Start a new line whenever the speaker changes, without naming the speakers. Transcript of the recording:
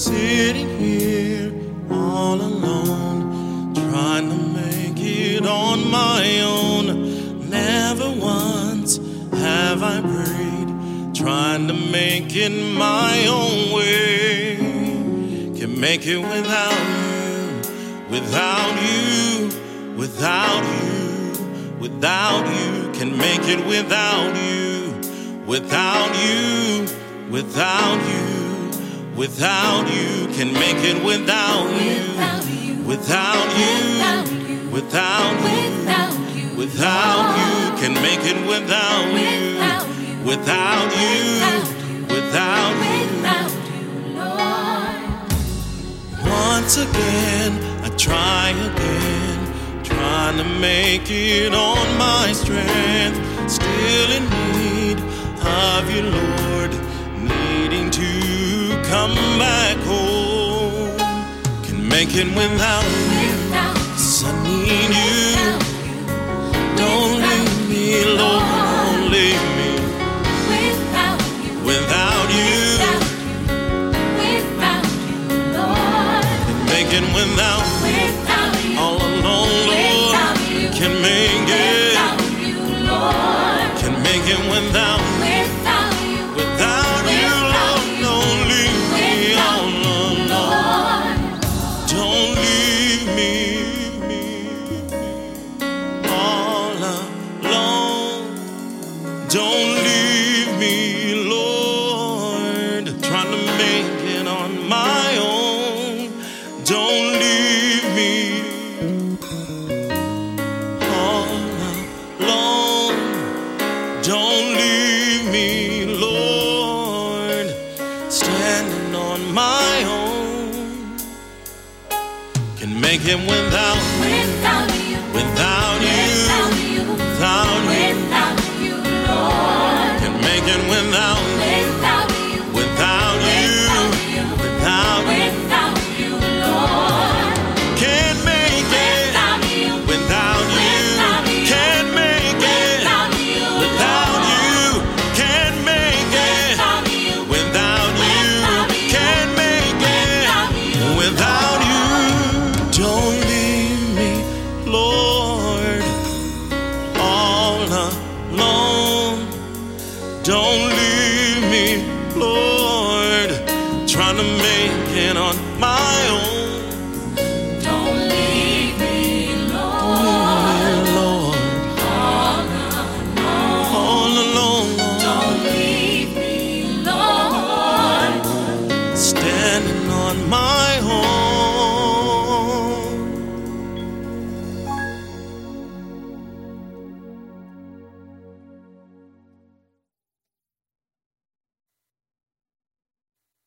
Sitting here all alone, trying to make it on my own. Never once have I prayed, trying to make it my own way. Can make it without you, without you, without you, without you. Can make it without you, without you, without you. Without you, can make it without you. Without you, without you, without you, can make it without you. Without you, without you. Once again, I try again, trying to make it on my strength. Still in need of you, Lord, Make without you. Cause I need you. Don't leave me, Lord. Don't leave me without you. Can make it without all alone, Lord. Can make it. Can make it without. Without Don't leave me, Lord, trying to make it on my own. Don't leave me all alone. Don't leave me, Lord, standing on my own. Can make it without
Without you,
without you,
without you,
without Don't leave me, Lord, trying to make it on.